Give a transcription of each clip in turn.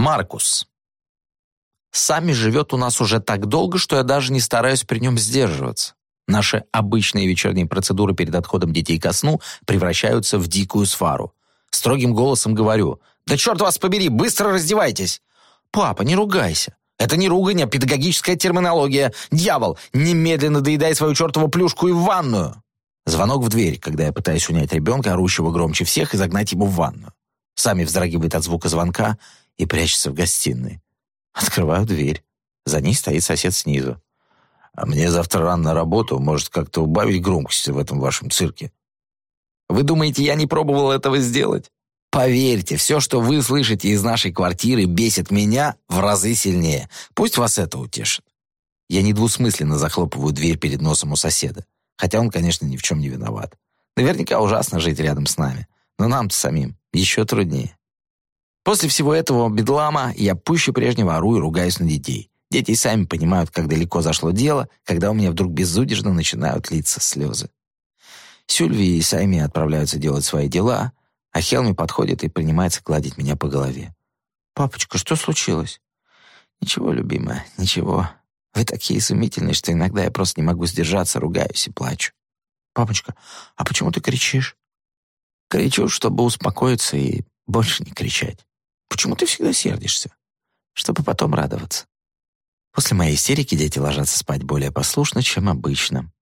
Маркус. Сами живет у нас уже так долго, что я даже не стараюсь при нем сдерживаться. Наши обычные вечерние процедуры перед отходом детей ко сну превращаются в дикую свару. Строгим голосом говорю, «Да черт вас побери, быстро раздевайтесь!» «Папа, не ругайся. Это не ругань, а педагогическая терминология. Дьявол, немедленно доедай свою чертову плюшку и в ванную!» Звонок в дверь, когда я пытаюсь унять ребенка, орущего громче всех, и загнать его в ванную. Сами вздрагивает от звука звонка и прячется в гостиной. Открываю дверь. За ней стоит сосед снизу. «А мне завтра рано на работу. Может, как-то убавить громкость в этом вашем цирке?» «Вы думаете, я не пробовал этого сделать?» Поверьте, все, что вы слышите из нашей квартиры, бесит меня в разы сильнее. Пусть вас это утешит. Я недвусмысленно захлопываю дверь перед носом у соседа. Хотя он, конечно, ни в чем не виноват. Наверняка ужасно жить рядом с нами. Но нам-то самим еще труднее. После всего этого бедлама я пуще прежнего ору и ругаюсь на детей. Дети сами понимают, как далеко зашло дело, когда у меня вдруг безудержно начинают литься слезы. Сюльви и Сайми отправляются делать свои дела, а Хелми подходит и принимается гладить меня по голове. «Папочка, что случилось?» «Ничего, любимая, ничего. Вы такие изумительные, что иногда я просто не могу сдержаться, ругаюсь и плачу». «Папочка, а почему ты кричишь?» «Кричу, чтобы успокоиться и больше не кричать. Почему ты всегда сердишься?» «Чтобы потом радоваться». После моей истерики дети ложатся спать более послушно, чем обычно.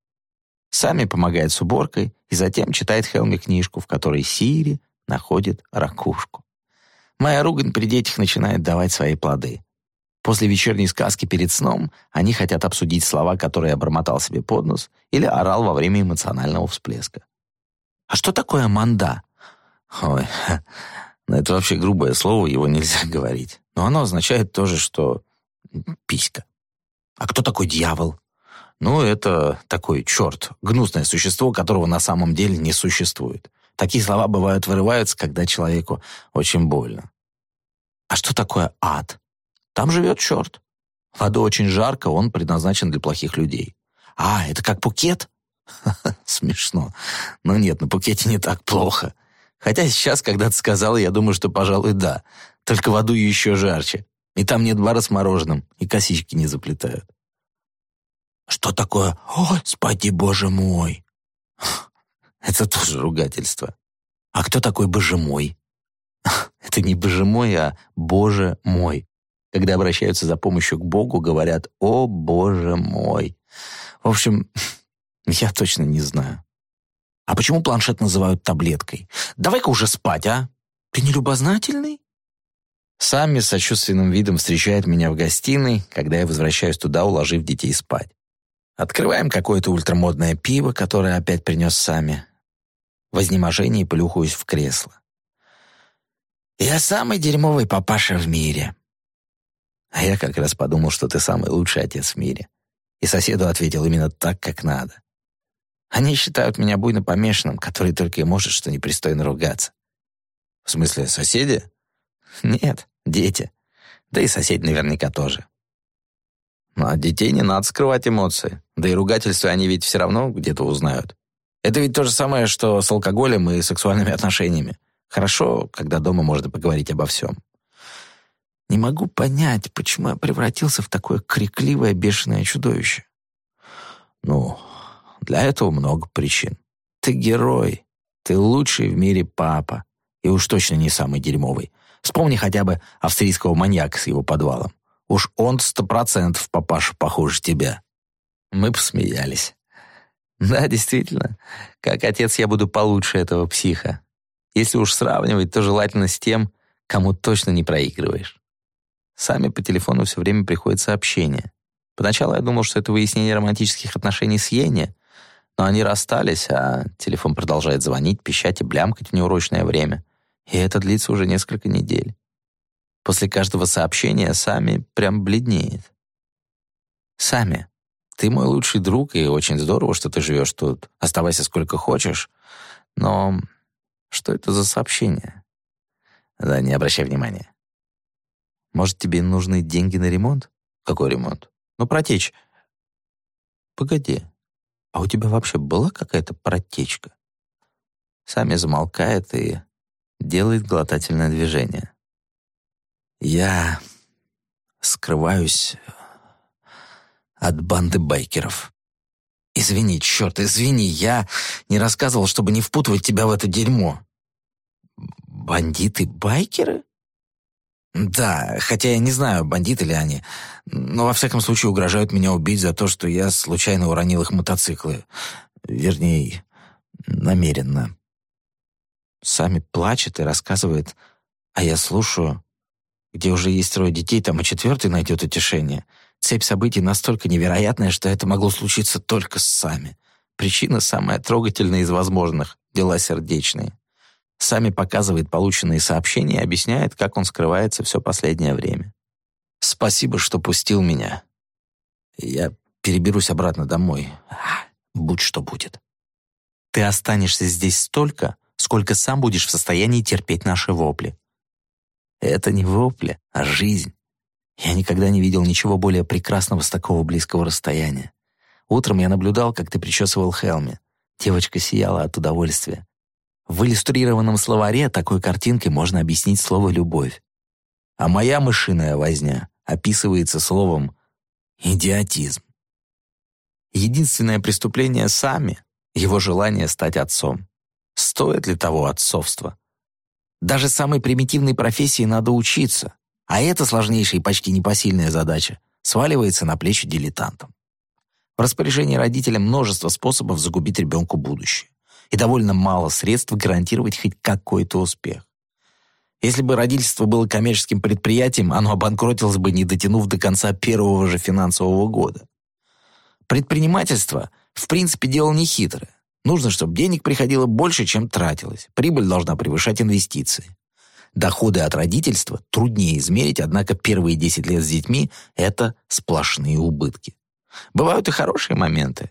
Сами помогает с уборкой и затем читает Хелми книжку, в которой Сири находит ракушку. Моя ругань при детях начинает давать свои плоды. После вечерней сказки перед сном они хотят обсудить слова, которые я бормотал себе под нос или орал во время эмоционального всплеска. «А что такое манда?» «Ой, это вообще грубое слово, его нельзя говорить. Но оно означает тоже, что писька. А кто такой дьявол? Ну, это такой черт, гнусное существо, которого на самом деле не существует. Такие слова бывают вырываются, когда человеку очень больно. А что такое ад? Там живет черт. В аду очень жарко, он предназначен для плохих людей. А, это как Пукет? Смешно. Но нет, на Пукете не так плохо. Хотя сейчас, когда ты сказал, я думаю, что, пожалуй, да. Только в аду еще жарче. И там нет бара с мороженым, и косички не заплетают. Что такое «О, спади, боже мой»? Это тоже ругательство. А кто такой боже мой? Это не боже мой, а боже мой. Когда обращаются за помощью к Богу, говорят «О, боже мой». В общем, я точно не знаю. А почему планшет называют таблеткой? Давай-ка уже спать, а? Ты не любознательный? Сами с сочувственным видом встречает меня в гостиной, когда я возвращаюсь туда, уложив детей спать. Открываем какое-то ультрамодное пиво, которое опять принес Сами. В изнеможении плюхаюсь в кресло. «Я самый дерьмовый папаша в мире». А я как раз подумал, что ты самый лучший отец в мире. И соседу ответил именно так, как надо. Они считают меня буйно помешанным, который только и может что непристойно ругаться. В смысле, соседи? Нет, дети. Да и соседи наверняка тоже. Ну, а детей не надо скрывать эмоции. Да и ругательства они ведь все равно где-то узнают. Это ведь то же самое, что с алкоголем и сексуальными отношениями. Хорошо, когда дома можно поговорить обо всем. Не могу понять, почему я превратился в такое крикливое, бешеное чудовище. Ну, для этого много причин. Ты герой. Ты лучший в мире папа. И уж точно не самый дерьмовый. Вспомни хотя бы австрийского маньяка с его подвалом. Уж он сто процентов папаша похуже тебя. Мы посмеялись. Да, действительно. Как отец я буду получше этого психа. Если уж сравнивать, то желательно с тем, кому точно не проигрываешь. Сами по телефону все время приходят сообщения. Поначалу я думал, что это выяснение романтических отношений с Йенни, но они расстались, а телефон продолжает звонить, пищать и блямкать в неурочное время. И это длится уже несколько недель. После каждого сообщения Сами прям бледнеет. «Сами, ты мой лучший друг, и очень здорово, что ты живешь тут. Оставайся сколько хочешь. Но что это за сообщение? Да, не обращай внимания. Может, тебе нужны деньги на ремонт? Какой ремонт? Ну, протечь. Погоди, а у тебя вообще была какая-то протечка? Сами замолкает и делает глотательное движение. Я скрываюсь от банды байкеров. Извини, черт, извини, я не рассказывал, чтобы не впутывать тебя в это дерьмо. Бандиты-байкеры? Да, хотя я не знаю, бандиты ли они, но во всяком случае угрожают меня убить за то, что я случайно уронил их мотоциклы. Вернее, намеренно. Сами плачет и рассказывает, а я слушаю. Где уже есть трое детей, там и четвертый найдет утешение. Цепь событий настолько невероятная, что это могло случиться только с Сами. Причина самая трогательная из возможных — дела сердечные. Сами показывает полученные сообщения и объясняет, как он скрывается все последнее время. «Спасибо, что пустил меня. Я переберусь обратно домой. Будь что будет. Ты останешься здесь столько, сколько сам будешь в состоянии терпеть наши вопли. Это не вопли, а жизнь. Я никогда не видел ничего более прекрасного с такого близкого расстояния. Утром я наблюдал, как ты причесывал Хелми. Девочка сияла от удовольствия. В иллюстрированном словаре такой картинкой можно объяснить слово «любовь». А моя мышиная возня описывается словом «идиотизм». Единственное преступление сами — его желание стать отцом. Стоит ли того отцовства? Даже самой примитивной профессии надо учиться, а это сложнейшая и почти непосильная задача сваливается на плечи дилетантам. В распоряжении родителя множество способов загубить ребенку будущее и довольно мало средств гарантировать хоть какой-то успех. Если бы родительство было коммерческим предприятием, оно обанкротилось бы, не дотянув до конца первого же финансового года. Предпринимательство, в принципе, дело нехитрое. Нужно, чтобы денег приходило больше, чем тратилось. Прибыль должна превышать инвестиции. Доходы от родительства труднее измерить, однако первые 10 лет с детьми – это сплошные убытки. Бывают и хорошие моменты.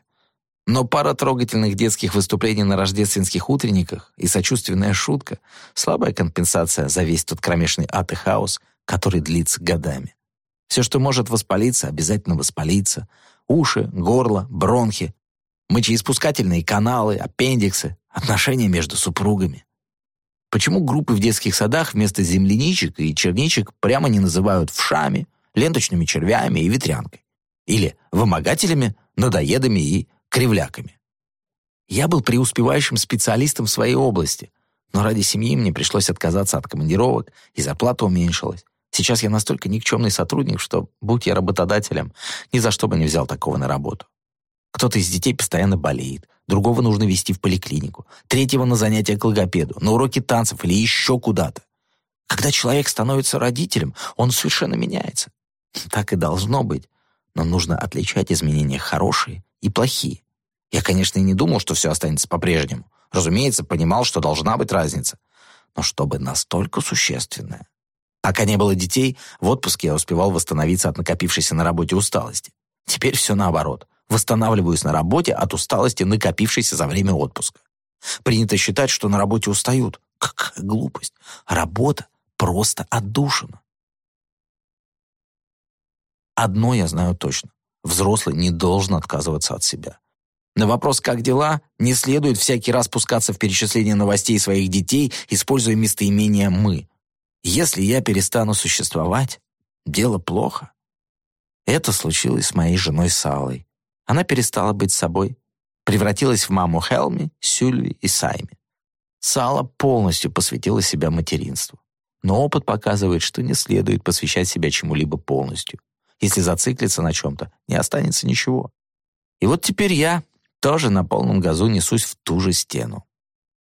Но пара трогательных детских выступлений на рождественских утренниках и сочувственная шутка — слабая компенсация за весь тот кромешный ад и хаос, который длится годами. Все, что может воспалиться, обязательно воспалится. Уши, горло, бронхи, мочеиспускательные каналы, аппендиксы, отношения между супругами. Почему группы в детских садах вместо земляничек и черничек прямо не называют вшами, ленточными червями и ветрянкой? Или вымогателями, надоедами и кривляками. Я был преуспевающим специалистом в своей области, но ради семьи мне пришлось отказаться от командировок, и зарплата уменьшилась. Сейчас я настолько никчемный сотрудник, что, будь я работодателем, ни за что бы не взял такого на работу. Кто-то из детей постоянно болеет, другого нужно вести в поликлинику, третьего на занятия к логопеду, на уроки танцев или еще куда-то. Когда человек становится родителем, он совершенно меняется. Так и должно быть. Но нужно отличать изменения хорошие и плохие. Я, конечно, и не думал, что все останется по-прежнему. Разумеется, понимал, что должна быть разница. Но чтобы настолько существенная. Пока не было детей, в отпуске я успевал восстановиться от накопившейся на работе усталости. Теперь все наоборот. Восстанавливаюсь на работе от усталости, накопившейся за время отпуска. Принято считать, что на работе устают. Какая глупость. Работа просто отдушина. Одно я знаю точно. Взрослый не должен отказываться от себя. На вопрос «как дела?» не следует всякий раз пускаться в перечисление новостей своих детей, используя местоимение «мы». Если я перестану существовать, дело плохо. Это случилось с моей женой Салой. Она перестала быть собой, превратилась в маму Хелми, Сюльви и Сайми. Сала полностью посвятила себя материнству. Но опыт показывает, что не следует посвящать себя чему-либо полностью. Если зациклиться на чем-то, не останется ничего. И вот теперь я тоже на полном газу несусь в ту же стену.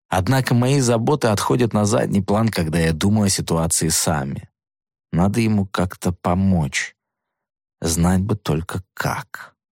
Однако мои заботы отходят на задний план, когда я думаю о ситуации сами. Надо ему как-то помочь. Знать бы только как.